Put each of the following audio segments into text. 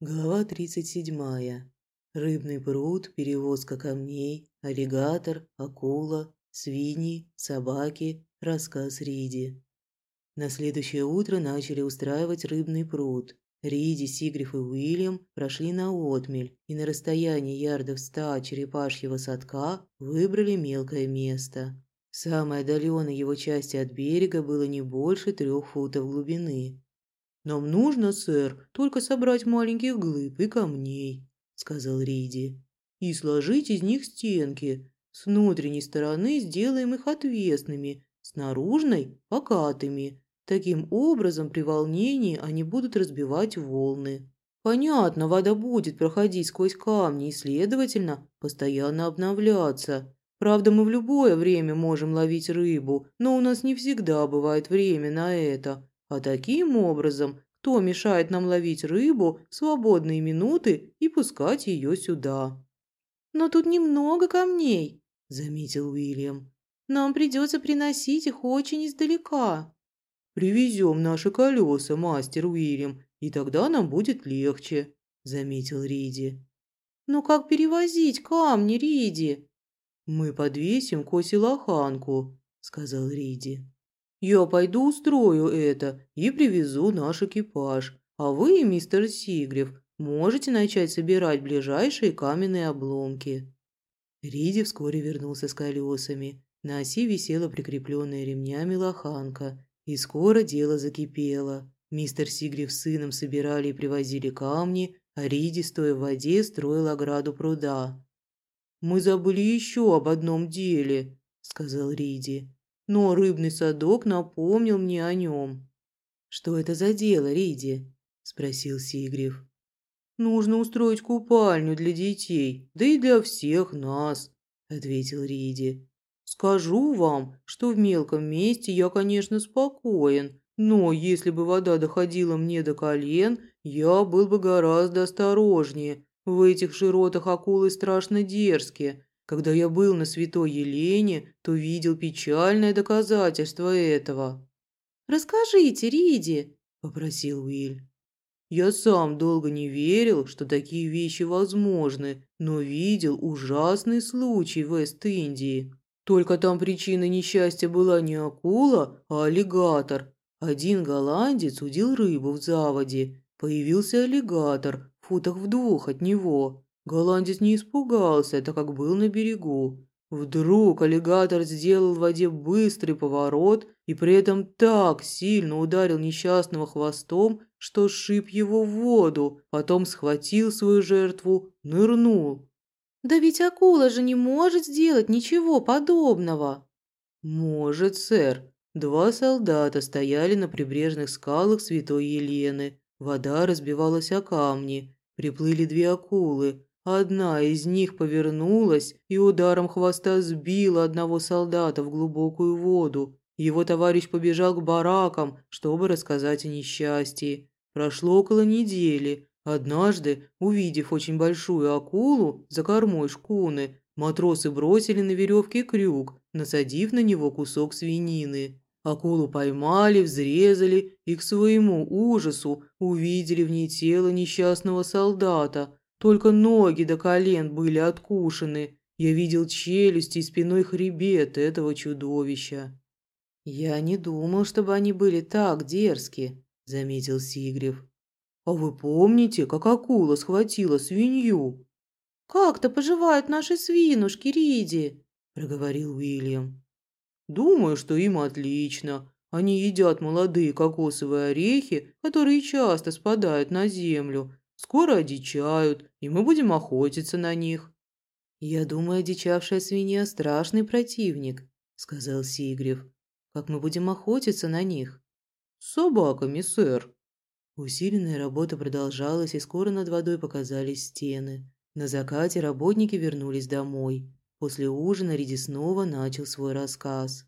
Глава 37. Рыбный пруд, перевозка камней, аллигатор, акула, свиньи, собаки, рассказ Риди. На следующее утро начали устраивать рыбный пруд. Риди, Сигриф и Уильям прошли на отмель и на расстоянии ярдов ста черепашьего садка выбрали мелкое место. Самой отдаленной его части от берега было не больше трех футов глубины. «Нам нужно, сэр, только собрать маленьких глыб и камней», – сказал Риди. «И сложить из них стенки. С внутренней стороны сделаем их отвесными, с наружной – покатыми. Таким образом, при волнении они будут разбивать волны. Понятно, вода будет проходить сквозь камни и, следовательно, постоянно обновляться. Правда, мы в любое время можем ловить рыбу, но у нас не всегда бывает время на это. А таким образом, кто мешает нам ловить рыбу в свободные минуты и пускать ее сюда? «Но тут немного камней», – заметил Уильям. «Нам придется приносить их очень издалека». «Привезем наши колеса, мастер Уильям, и тогда нам будет легче», – заметил Риди. «Но как перевозить камни, Риди?» «Мы подвесим коси лоханку», – сказал Риди. Я пойду устрою это и привезу наш экипаж. А вы, мистер Сигрев, можете начать собирать ближайшие каменные обломки». Риди вскоре вернулся с колесами. На оси висела прикрепленная ремнями лоханка. И скоро дело закипело. Мистер Сигрев с сыном собирали и привозили камни, а Риди, стоя в воде, строил ограду пруда. «Мы забыли еще об одном деле», — сказал Риди но рыбный садок напомнил мне о нем. «Что это за дело, Риди?» – спросил Сигрев. «Нужно устроить купальню для детей, да и для всех нас», – ответил Риди. «Скажу вам, что в мелком месте я, конечно, спокоен, но если бы вода доходила мне до колен, я был бы гораздо осторожнее. В этих широтах акулы страшно дерзкие, когда я был на Святой Елене, то видел печальное доказательство этого». «Расскажите, Риди», – попросил Уиль. «Я сам долго не верил, что такие вещи возможны, но видел ужасный случай в Вест-Индии. Только там причиной несчастья была не акула, а аллигатор. Один голландец удил рыбу в заводе. Появился аллигатор, в футах в двух от него. Голландец не испугался, так как был на берегу. Вдруг аллигатор сделал в воде быстрый поворот и при этом так сильно ударил несчастного хвостом, что сшиб его в воду, потом схватил свою жертву, нырнул. «Да ведь акула же не может сделать ничего подобного!» «Может, сэр. Два солдата стояли на прибрежных скалах Святой Елены. Вода разбивалась о камни. Приплыли две акулы. Одна из них повернулась и ударом хвоста сбила одного солдата в глубокую воду. Его товарищ побежал к баракам, чтобы рассказать о несчастье. Прошло около недели. Однажды, увидев очень большую акулу за кормой шкуны, матросы бросили на веревке крюк, насадив на него кусок свинины. Акулу поймали, взрезали и к своему ужасу увидели в ней тело несчастного солдата – только ноги до колен были откушены. Я видел челюсти и спиной хребет этого чудовища. «Я не думал, чтобы они были так дерзки», – заметил Сигрев. «А вы помните, как акула схватила свинью?» «Как-то поживают наши свинушки, Риди», – проговорил Уильям. «Думаю, что им отлично. Они едят молодые кокосовые орехи, которые часто спадают на землю, Скоро одичают, и мы будем охотиться на них». «Я думаю, одичавшая свинья – страшный противник», – сказал Сигрев. «Как мы будем охотиться на них?» «С собаками, сэр». Усиленная работа продолжалась, и скоро над водой показались стены. На закате работники вернулись домой. После ужина Риди снова начал свой рассказ.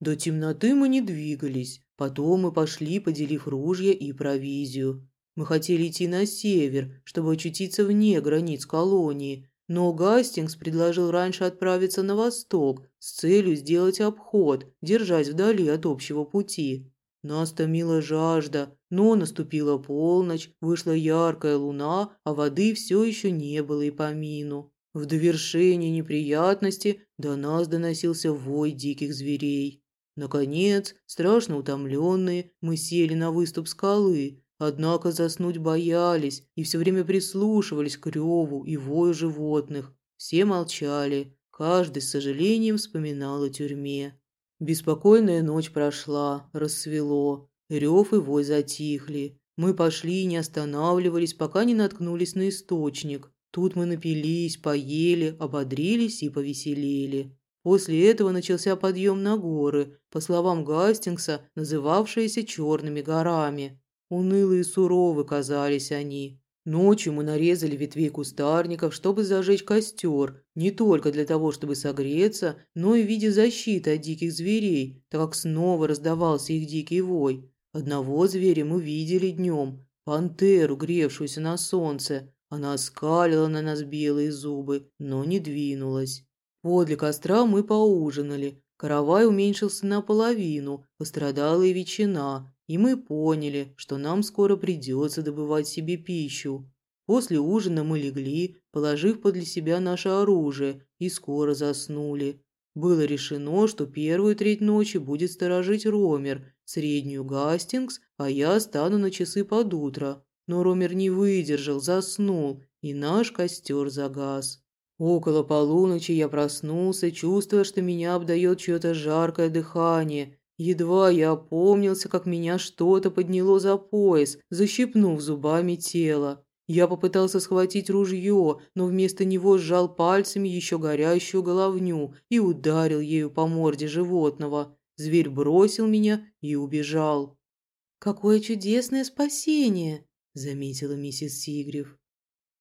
До темноты мы не двигались. Потом мы пошли, поделив ружья и провизию. Мы хотели идти на север, чтобы очутиться вне границ колонии, но Гастингс предложил раньше отправиться на восток с целью сделать обход, держась вдали от общего пути. Нас томила жажда, но наступила полночь, вышла яркая луна, а воды все еще не было и помину. В довершение неприятности до нас доносился вой диких зверей. Наконец, страшно утомленные, мы сели на выступ скалы, однако заснуть боялись и все время прислушивались к реву и вою животных. Все молчали, каждый с сожалением вспоминал о тюрьме. Беспокойная ночь прошла, рассвело, рев и вой затихли. Мы пошли и не останавливались, пока не наткнулись на источник. Тут мы напились, поели, ободрились и повеселели. После этого начался подъем на горы, по словам Гастингса, называвшиеся Черными горами. Унылые и суровы казались они. Ночью мы нарезали ветвей кустарников, чтобы зажечь костер, не только для того, чтобы согреться, но и в виде защиты от диких зверей, так как снова раздавался их дикий вой. Одного зверя мы видели днем, пантеру, гревшуюся на солнце. Она оскалила на нас белые зубы, но не двинулась. Подле костра мы поужинали. Каравай уменьшился наполовину, пострадала и ветчина, и мы поняли, что нам скоро придется добывать себе пищу. После ужина мы легли, положив подле себя наше оружие, и скоро заснули. Было решено, что первую треть ночи будет сторожить Ромер, среднюю Гастингс, а я стану на часы под утро. Но Ромер не выдержал, заснул, и наш костер загас. Около полуночи я проснулся, чувствуя, что меня обдает чье-то жаркое дыхание. Едва я опомнился, как меня что-то подняло за пояс, защипнув зубами тело. Я попытался схватить ружье, но вместо него сжал пальцами еще горящую головню и ударил ею по морде животного. Зверь бросил меня и убежал. «Какое чудесное спасение!» – заметила миссис Сигрев.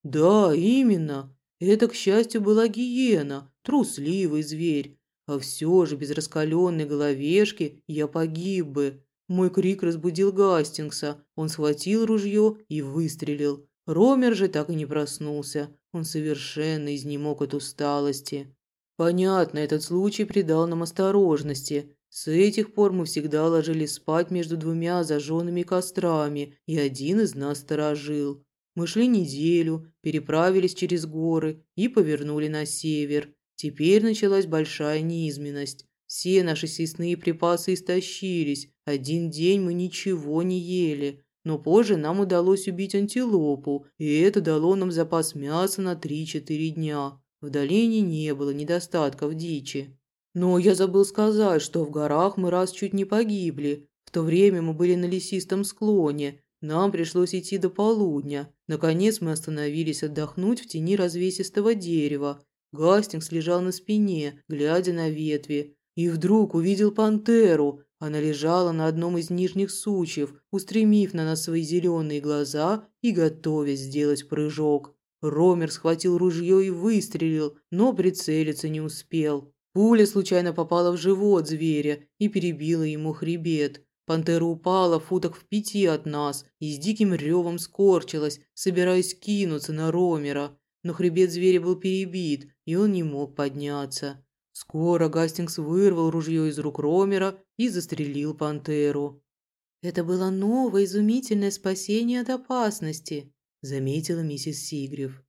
«Да, именно. Это, к счастью, была гиена, трусливый зверь. А все же без раскаленной головешки я погиб бы. Мой крик разбудил Гастингса. Он схватил ружье и выстрелил. Ромер же так и не проснулся. Он совершенно изнемог от усталости. Понятно, этот случай придал нам осторожности. С этих пор мы всегда ложились спать между двумя зажженными кострами, и один из нас сторожил. Мы шли неделю, переправились через горы и повернули на север. Теперь началась большая низменность. Все наши съестные припасы истощились. Один день мы ничего не ели. Но позже нам удалось убить антилопу, и это дало нам запас мяса на 3-4 дня. В долине не было недостатков дичи. Но я забыл сказать, что в горах мы раз чуть не погибли. В то время мы были на лесистом склоне, нам пришлось идти до полудня. Наконец мы остановились отдохнуть в тени развесистого дерева. Гастингс лежал на спине, глядя на ветви. И вдруг увидел пантеру. Она лежала на одном из нижних сучьев, устремив на нас свои зеленые глаза и готовясь сделать прыжок. Ромер схватил ружье и выстрелил, но прицелиться не успел. Пуля случайно попала в живот зверя и перебила ему хребет. Пантера упала в футах в пяти от нас и с диким ревом скорчилась, собираясь кинуться на Ромера. Но хребет зверя был перебит, и он не мог подняться. Скоро Гастингс вырвал ружье из рук Ромера и застрелил пантеру. «Это было новое изумительное спасение от опасности», – заметила миссис Сигрев.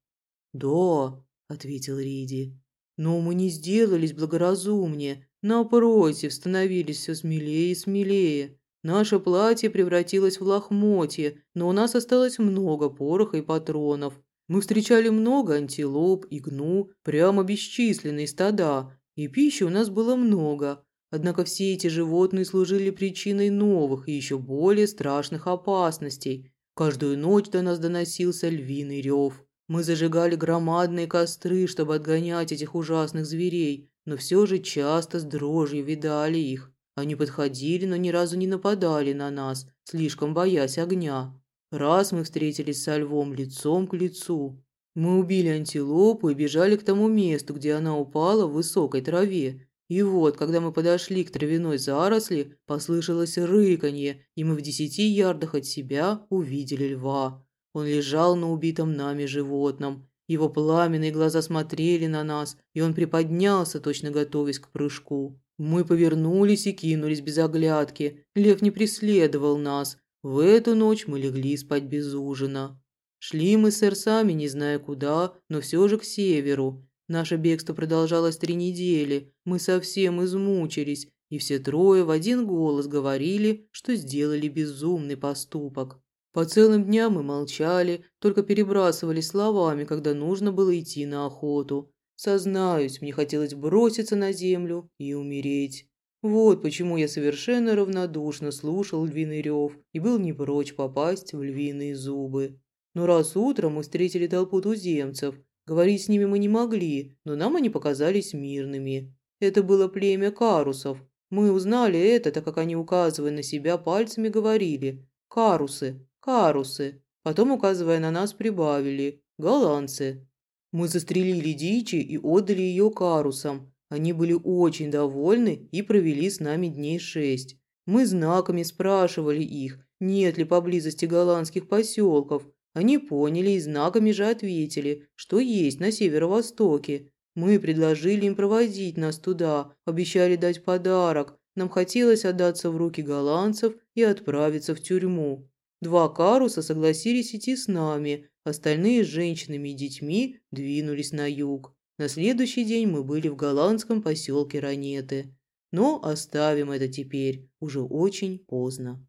«Да», – ответил Риди. «Но мы не сделались благоразумнее. Напротив, становились все смелее и смелее. Наше платье превратилось в лохмотье, но у нас осталось много пороха и патронов. Мы встречали много антилоп и гну, прямо бесчисленные стада, и пищи у нас было много. Однако все эти животные служили причиной новых и еще более страшных опасностей. Каждую ночь до нас доносился львиный рев. Мы зажигали громадные костры, чтобы отгонять этих ужасных зверей, но все же часто с дрожью видали их. Они подходили, но ни разу не нападали на нас, слишком боясь огня. Раз мы встретились со львом лицом к лицу. Мы убили антилопу и бежали к тому месту, где она упала в высокой траве. И вот, когда мы подошли к травяной заросли, послышалось рыканье, и мы в десяти ярдах от себя увидели льва. Он лежал на убитом нами животном. Его пламенные глаза смотрели на нас, и он приподнялся, точно готовясь к прыжку. Мы повернулись и кинулись без оглядки. Лев не преследовал нас. В эту ночь мы легли спать без ужина. Шли мы с сами, не зная куда, но все же к северу. Наше бегство продолжалось три недели. Мы совсем измучились, и все трое в один голос говорили, что сделали безумный поступок. По целым дням мы молчали, только перебрасывали словами, когда нужно было идти на охоту. Сознаюсь, мне хотелось броситься на землю и умереть. Вот почему я совершенно равнодушно слушал львиный рев и был не прочь попасть в львиные зубы. Но раз утром мы встретили толпу туземцев, говорить с ними мы не могли, но нам они показались мирными. Это было племя карусов. Мы узнали это, так как они, указывая на себя пальцами, говорили «карусы». Карусы. Потом, указывая на нас, прибавили. Голландцы. Мы застрелили дичи и отдали ее карусам. Они были очень довольны и провели с нами дней шесть. Мы знаками спрашивали их, нет ли поблизости голландских поселков. Они поняли и знаками же ответили, что есть на северо-востоке. Мы предложили им проводить нас туда, обещали дать подарок. Нам хотелось отдаться в руки голландцев и отправиться в тюрьму. Два каруса согласились идти с нами, остальные с женщинами и детьми двинулись на юг. На следующий день мы были в голландском поселке Ранеты. Но оставим это теперь, уже очень поздно.